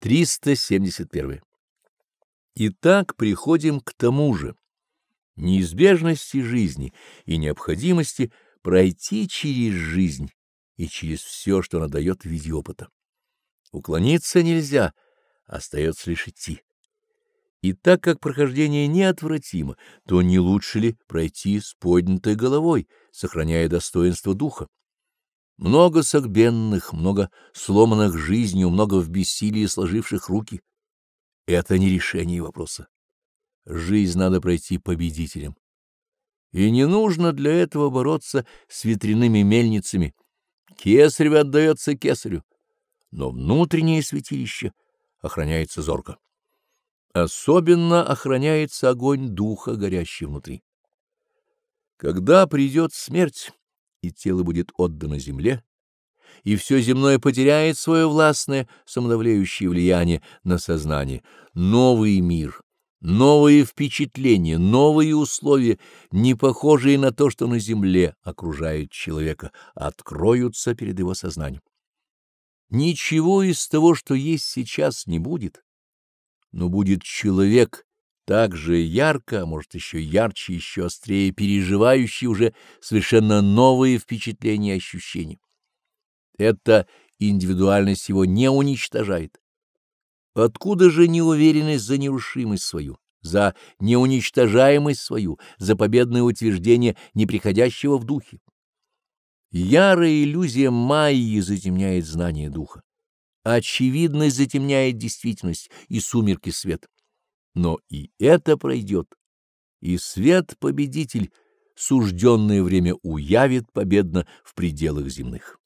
371. Итак, приходим к тому же неизбежности жизни и необходимости пройти через жизнь и через все, что она дает в виде опыта. Уклониться нельзя, остается лишь идти. И так как прохождение неотвратимо, то не лучше ли пройти с поднятой головой, сохраняя достоинство духа? Много согбенных, много сломанных жизнью, много в бессилии сложивших руки. Это не решение вопроса. Жизнь надо пройти победителем. И не нужно для этого бороться с ветряными мельницами. Кесарев отдается кесарю, но внутреннее святилище охраняется зорко. Особенно охраняется огонь духа, горящий внутри. Когда придет смерть, и тело будет отдано земле, и все земное потеряет свое властное самодавляющее влияние на сознание, новый мир, новые впечатления, новые условия, не похожие на то, что на земле окружает человека, откроются перед его сознанием. Ничего из того, что есть сейчас, не будет но будет человек так же ярко, а может еще ярче, еще острее переживающий уже совершенно новые впечатления и ощущения. Эта индивидуальность его не уничтожает. Откуда же неуверенность за нерушимость свою, за неуничтожаемость свою, за победное утверждение неприходящего в духе? Ярая иллюзия Майи затемняет знание духа очевидность затемняет действительность и сумерки свет. Но и это пройдет, и свет-победитель сужденное время уявит победно в пределах земных.